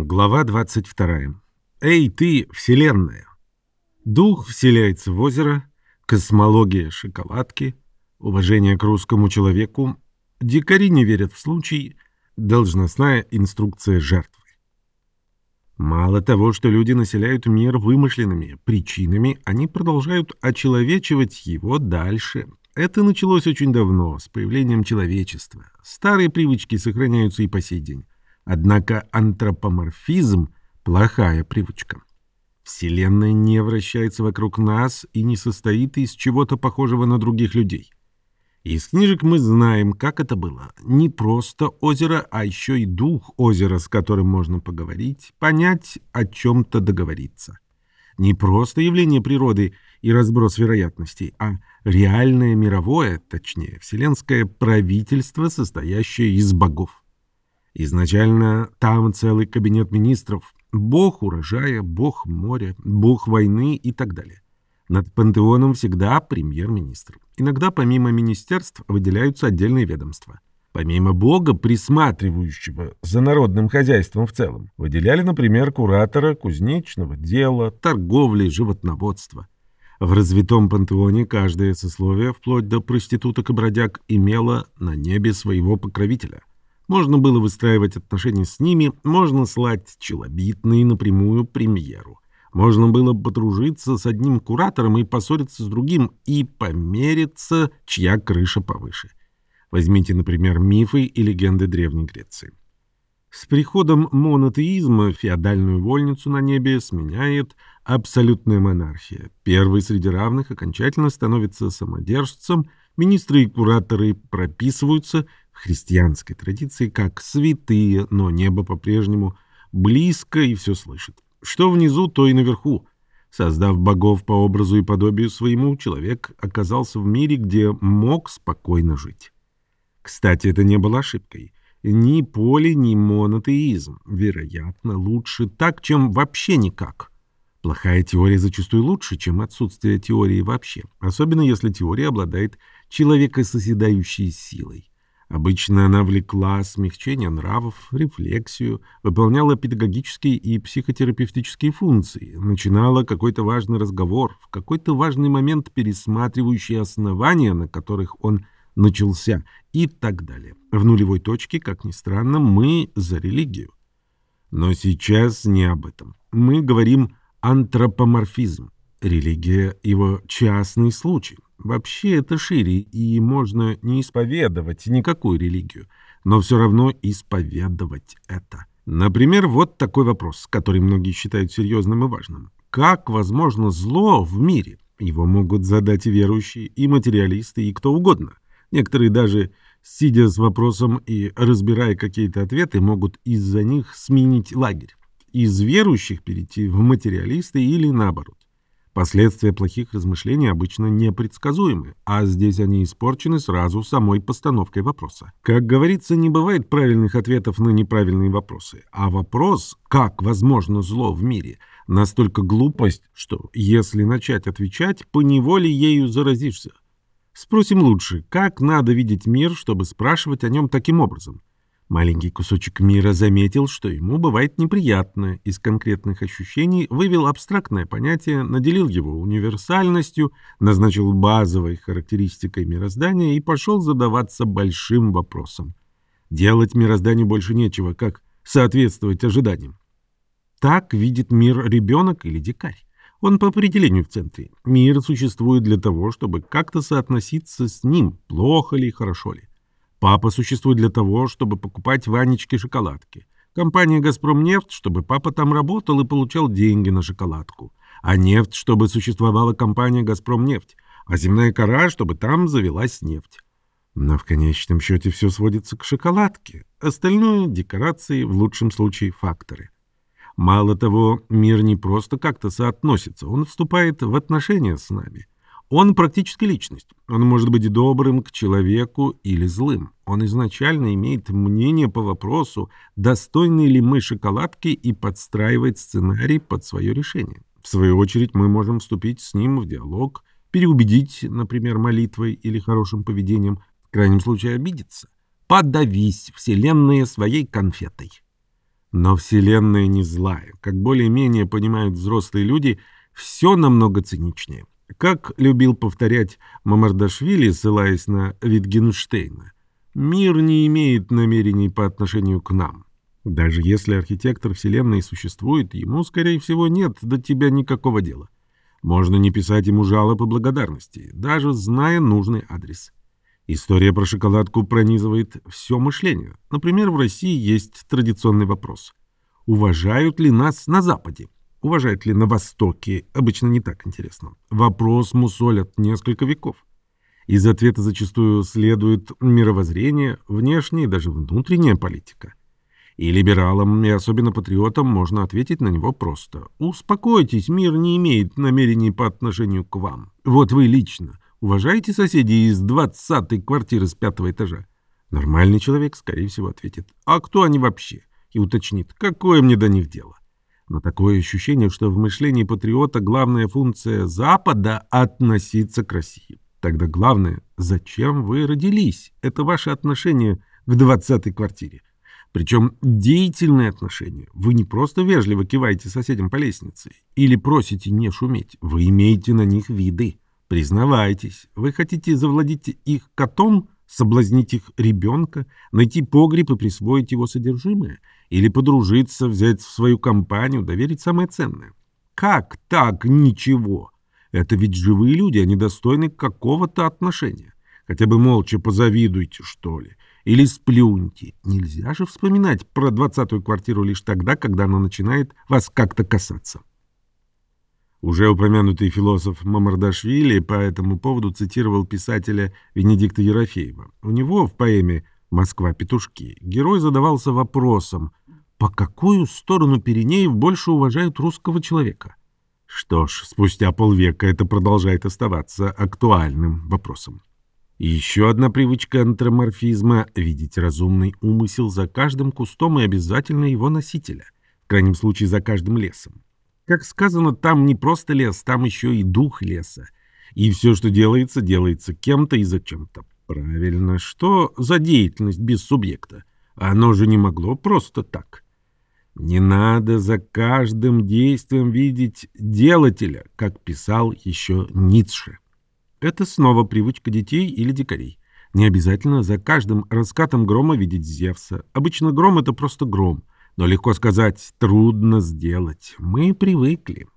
Глава 22. Эй, ты, Вселенная! Дух вселяется в озеро, космология шоколадки, уважение к русскому человеку, дикари не верят в случай, должностная инструкция жертвы. Мало того, что люди населяют мир вымышленными причинами, они продолжают очеловечивать его дальше. Это началось очень давно, с появлением человечества. Старые привычки сохраняются и по сей день. Однако антропоморфизм – плохая привычка. Вселенная не вращается вокруг нас и не состоит из чего-то похожего на других людей. Из книжек мы знаем, как это было. Не просто озеро, а еще и дух озера, с которым можно поговорить, понять, о чем-то договориться. Не просто явление природы и разброс вероятностей, а реальное мировое, точнее, вселенское правительство, состоящее из богов. Изначально там целый кабинет министров, бог урожая, бог моря, бог войны и так далее. Над пантеоном всегда премьер-министр. Иногда помимо министерств выделяются отдельные ведомства. Помимо бога, присматривающего за народным хозяйством в целом, выделяли, например, куратора кузнечного дела, торговли, животноводства. В развитом пантеоне каждое сословие, вплоть до проституток и бродяг, имело на небе своего покровителя. Можно было выстраивать отношения с ними, можно слать челобитные напрямую премьеру. Можно было подружиться с одним куратором и поссориться с другим, и помериться, чья крыша повыше. Возьмите, например, мифы и легенды Древней Греции. С приходом монотеизма феодальную вольницу на небе сменяет абсолютная монархия. Первый среди равных окончательно становится самодержцем, министры и кураторы прописываются, христианской традиции как святые, но небо по-прежнему близко и все слышит. Что внизу, то и наверху. Создав богов по образу и подобию своему, человек оказался в мире, где мог спокойно жить. Кстати, это не было ошибкой. Ни поли, ни монотеизм. Вероятно, лучше так, чем вообще никак. Плохая теория зачастую лучше, чем отсутствие теории вообще, особенно если теория обладает человекосозидающей силой. Обычно она влекла смягчение нравов, рефлексию, выполняла педагогические и психотерапевтические функции, начинала какой-то важный разговор, в какой-то важный момент пересматривающий основания, на которых он начался, и так далее. В нулевой точке, как ни странно, мы за религию. Но сейчас не об этом. Мы говорим антропоморфизм. Религия — его частный случай. Вообще это шире, и можно не исповедовать никакую религию, но все равно исповедовать это. Например, вот такой вопрос, который многие считают серьезным и важным. Как возможно зло в мире? Его могут задать и верующие, и материалисты, и кто угодно. Некоторые даже, сидя с вопросом и разбирая какие-то ответы, могут из-за них сменить лагерь. Из верующих перейти в материалисты или наоборот. Последствия плохих размышлений обычно непредсказуемы, а здесь они испорчены сразу самой постановкой вопроса. Как говорится, не бывает правильных ответов на неправильные вопросы, а вопрос «как возможно зло в мире?» настолько глупость, что если начать отвечать, поневоле ею заразишься. Спросим лучше, как надо видеть мир, чтобы спрашивать о нем таким образом? Маленький кусочек мира заметил, что ему бывает неприятно, из конкретных ощущений вывел абстрактное понятие, наделил его универсальностью, назначил базовой характеристикой мироздания и пошел задаваться большим вопросом. Делать мирозданию больше нечего, как соответствовать ожиданиям. Так видит мир ребенок или дикарь. Он по определению в центре. Мир существует для того, чтобы как-то соотноситься с ним, плохо ли, хорошо ли. Папа существует для того, чтобы покупать Ванечке шоколадки. Компания «Газпромнефть», чтобы папа там работал и получал деньги на шоколадку. А нефть, чтобы существовала компания «Газпромнефть». А земная кора, чтобы там завелась нефть. Но в конечном счете все сводится к шоколадке. Остальное — декорации, в лучшем случае факторы. Мало того, мир не просто как-то соотносится, он вступает в отношения с нами — он практически личность. Он может быть добрым к человеку или злым. Он изначально имеет мнение по вопросу, достойны ли мы шоколадки и подстраивает сценарий под свое решение. В свою очередь мы можем вступить с ним в диалог, переубедить, например, молитвой или хорошим поведением, в крайнем случае обидеться. Подавись, вселенная, своей конфетой. Но Вселенная не злая. Как более-менее понимают взрослые люди, все намного циничнее. Как любил повторять Мамардашвили, ссылаясь на Витгенштейна, мир не имеет намерений по отношению к нам. Даже если архитектор Вселенной существует, ему, скорее всего, нет до тебя никакого дела. Можно не писать ему жалоб и благодарности, даже зная нужный адрес. История про шоколадку пронизывает все мышление. Например, в России есть традиционный вопрос. Уважают ли нас на Западе? Уважают ли на Востоке? Обычно не так интересно. Вопрос мусолят несколько веков. Из ответа зачастую следует мировоззрение, внешняя и даже внутренняя политика. И либералам, и особенно патриотам можно ответить на него просто. Успокойтесь, мир не имеет намерений по отношению к вам. Вот вы лично. Уважаете соседей из двадцатой квартиры с пятого этажа? Нормальный человек, скорее всего, ответит. А кто они вообще? И уточнит, какое мне до них дело? Но такое ощущение, что в мышлении патриота главная функция Запада — относиться к России. Тогда главное, зачем вы родились? Это ваше отношение к двадцатой квартире. Причем деятельные отношения. Вы не просто вежливо киваете соседям по лестнице или просите не шуметь. Вы имеете на них виды. Признавайтесь, вы хотите завладеть их котом, соблазнить их ребенка, найти погреб и присвоить его содержимое? Или подружиться, взять в свою компанию, доверить самое ценное? Как так ничего? Это ведь живые люди, они достойны какого-то отношения. Хотя бы молча позавидуйте, что ли. Или сплюньте. Нельзя же вспоминать про двадцатую квартиру лишь тогда, когда она начинает вас как-то касаться. Уже упомянутый философ Мамардашвили по этому поводу цитировал писателя Венедикта Ерофеева. У него в поэме «Москва-петушки» герой задавался вопросом, по какую сторону Пиренеев больше уважают русского человека? Что ж, спустя полвека это продолжает оставаться актуальным вопросом. Еще одна привычка антроморфизма — видеть разумный умысел за каждым кустом и обязательно его носителя, в крайнем случае за каждым лесом. Как сказано, там не просто лес, там еще и дух леса. И все, что делается, делается кем-то и зачем-то. Правильно, что за деятельность без субъекта? Оно же не могло просто так. Не надо за каждым действием видеть делателя, как писал еще Ницше. Это снова привычка детей или дикарей. Не обязательно за каждым раскатом грома видеть Зевса. Обычно гром — это просто гром. Но легко сказать, трудно сделать. Мы привыкли.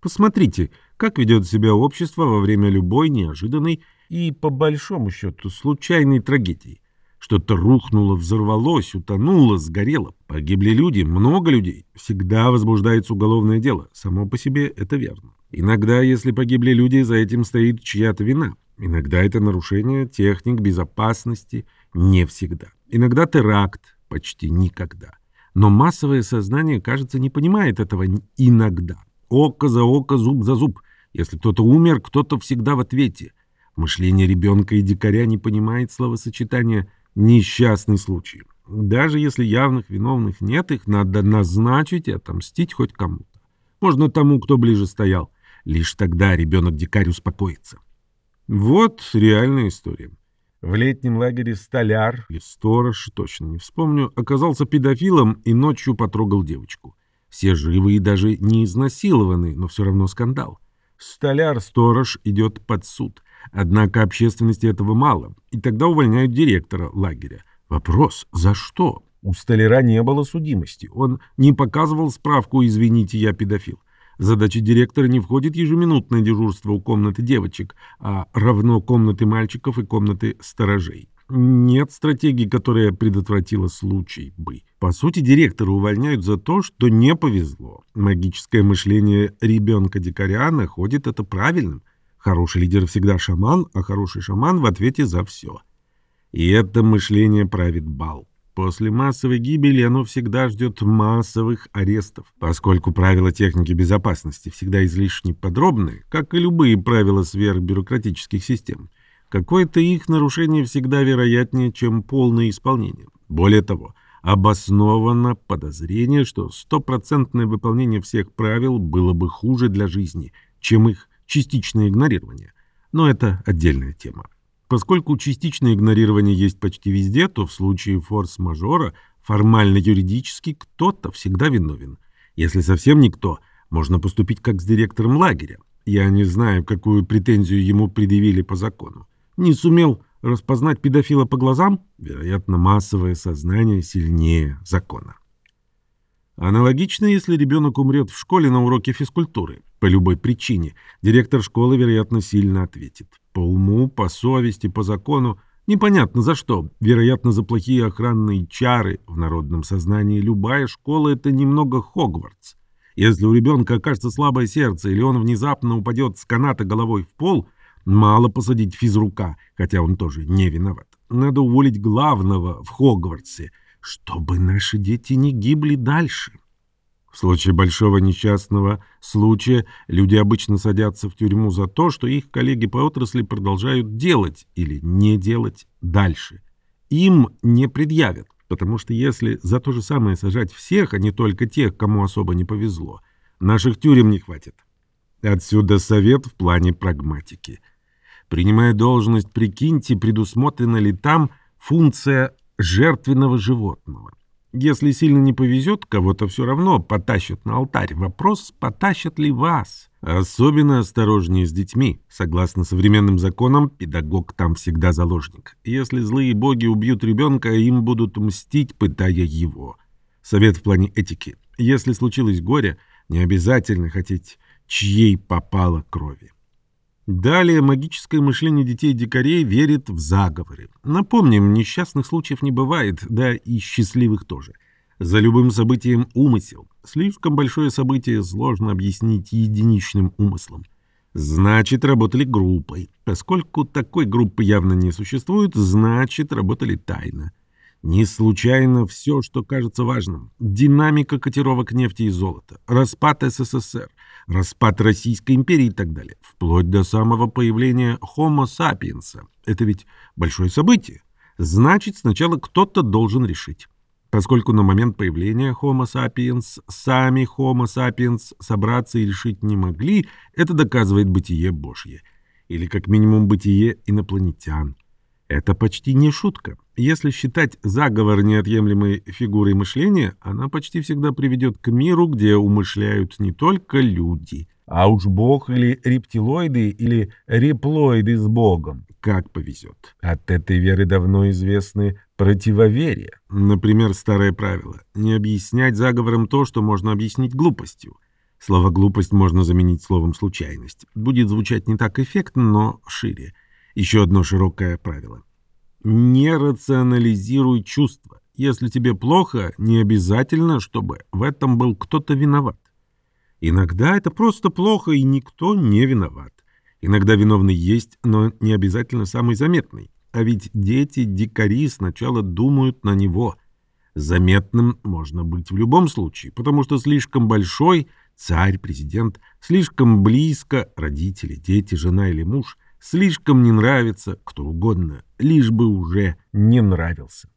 Посмотрите, как ведет себя общество во время любой неожиданной и, по большому счету, случайной трагедии. Что-то рухнуло, взорвалось, утонуло, сгорело. Погибли люди, много людей. Всегда возбуждается уголовное дело. Само по себе это верно. Иногда, если погибли люди, за этим стоит чья-то вина. Иногда это нарушение техник безопасности, не всегда. Иногда теракт, почти никогда. Но массовое сознание, кажется, не понимает этого иногда. Око за око, зуб за зуб. Если кто-то умер, кто-то всегда в ответе. Мышление ребенка и дикаря не понимает словосочетания «несчастный случай». Даже если явных виновных нет, их надо назначить и отомстить хоть кому-то. Можно тому, кто ближе стоял. Лишь тогда ребенок-дикарь успокоится. Вот реальная история. В летнем лагере столяр, или сторож, точно не вспомню, оказался педофилом и ночью потрогал девочку. Все живы и даже не изнасилованы, но все равно скандал. Столяр-сторож идет под суд. Однако общественности этого мало, и тогда увольняют директора лагеря. Вопрос, за что? У столяра не было судимости. Он не показывал справку «Извините, я педофил». Задача директора не входит ежеминутное дежурство у комнаты девочек, а равно комнаты мальчиков и комнаты сторожей. Нет стратегии, которая предотвратила случай бы. По сути, директора увольняют за то, что не повезло. Магическое мышление ребенка-дикаря находит это правильным. Хороший лидер всегда шаман, а хороший шаман в ответе за все. И это мышление правит бал. После массовой гибели оно всегда ждет массовых арестов, поскольку правила техники безопасности всегда излишне подробны, как и любые правила сверхбюрократических систем. Какое-то их нарушение всегда вероятнее, чем полное исполнение. Более того, обосновано подозрение, что стопроцентное выполнение всех правил было бы хуже для жизни, чем их частичное игнорирование. Но это отдельная тема. Поскольку частичное игнорирование есть почти везде, то в случае форс-мажора Формально юридически кто-то всегда виновен. Если совсем никто, можно поступить как с директором лагеря. Я не знаю, какую претензию ему предъявили по закону. Не сумел распознать педофила по глазам? Вероятно, массовое сознание сильнее закона. Аналогично, если ребенок умрет в школе на уроке физкультуры. По любой причине. Директор школы, вероятно, сильно ответит. По уму, по совести, по закону. Непонятно за что. Вероятно, за плохие охранные чары. В народном сознании любая школа — это немного Хогвартс. Если у ребенка окажется слабое сердце или он внезапно упадет с каната головой в пол, мало посадить физрука, хотя он тоже не виноват. Надо уволить главного в Хогвартсе, чтобы наши дети не гибли дальше. В случае большого несчастного случая люди обычно садятся в тюрьму за то, что их коллеги по отрасли продолжают делать или не делать дальше. Им не предъявят. Потому что если за то же самое сажать всех, а не только тех, кому особо не повезло, наших тюрем не хватит. Отсюда совет в плане прагматики. Принимая должность, прикиньте, предусмотрена ли там функция жертвенного животного. Если сильно не повезет, кого-то все равно потащат на алтарь. Вопрос, потащат ли вас? Особенно осторожнее с детьми. Согласно современным законам, педагог там всегда заложник. Если злые боги убьют ребенка, им будут мстить, пытая его. Совет в плане этики. Если случилось горе, не обязательно хотеть, чьей попало крови. Далее магическое мышление детей-дикарей верит в заговоры. Напомним, несчастных случаев не бывает, да и счастливых тоже. За любым событием умысел. Слишком большое событие сложно объяснить единичным умыслом. Значит, работали группой. Поскольку такой группы явно не существует, значит, работали тайно. Не случайно все, что кажется важным. Динамика котировок нефти и золота, распад СССР, распад Российской империи и так далее. Вплоть до самого появления Homo sapiens. Это ведь большое событие. Значит, сначала кто-то должен решить. Поскольку на момент появления Homo sapiens сами Homo sapiens собраться и решить не могли, это доказывает бытие Божье. Или как минимум бытие инопланетян. Это почти не шутка. Если считать заговор неотъемлемой фигурой мышления, она почти всегда приведет к миру, где умышляют не только люди, а уж бог или рептилоиды, или реплоиды с богом, как повезет. От этой веры давно известны противоверия. Например, старое правило — не объяснять заговором то, что можно объяснить глупостью. Слово «глупость» можно заменить словом «случайность». Будет звучать не так эффектно, но шире. Еще одно широкое правило. Не рационализируй чувства. Если тебе плохо, не обязательно, чтобы в этом был кто-то виноват. Иногда это просто плохо, и никто не виноват. Иногда виновный есть, но не обязательно самый заметный. А ведь дети-дикари сначала думают на него. Заметным можно быть в любом случае, потому что слишком большой – царь, президент, слишком близко – родители, дети, жена или муж – Слишком не нравится кто угодно, лишь бы уже не нравился.